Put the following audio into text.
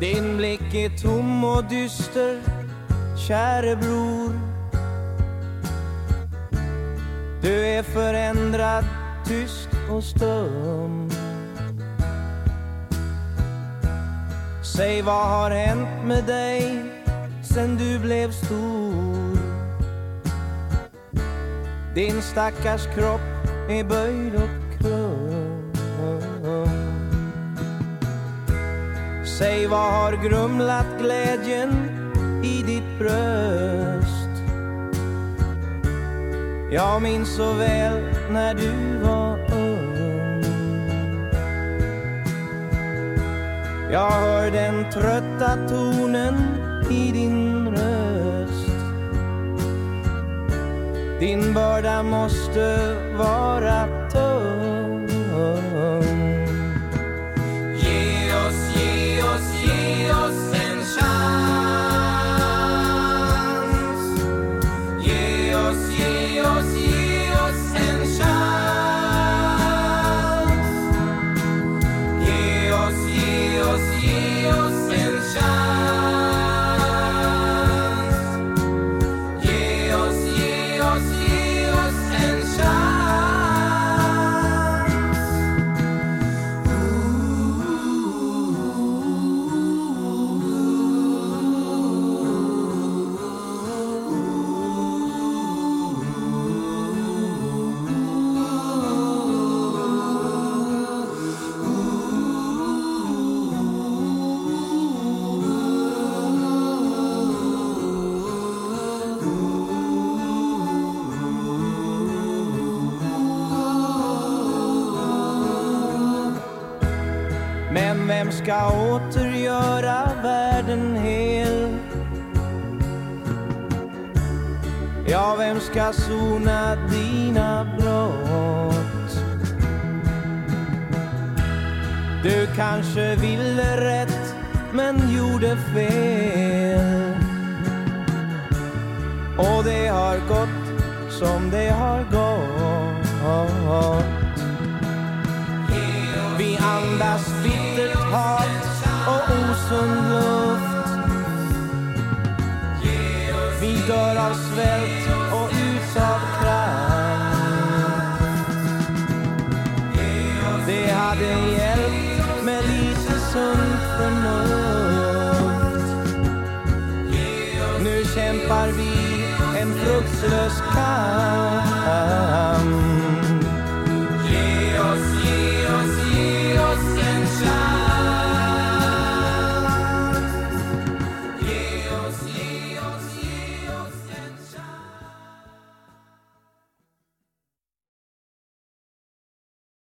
Din blick är tom och dyster, käre bror. Du är förändrad, tyst och stum. Säg vad har hänt med dig sen du blev stor? Din stackars kropp är böjd och Säg vad har grumlat glädjen i ditt bröst? Jag minns så väl när du var ung. Jag hör den trötta tonen i din röst. Din börda måste vara tung. Vem ska återgöra världen hel? Ja, vem ska sona dina brott? Du kanske ville rätt, men gjorde fel. Och det har gått som det har gått. Vi andas bittert Nu kämpar vi en fruktlös kamp.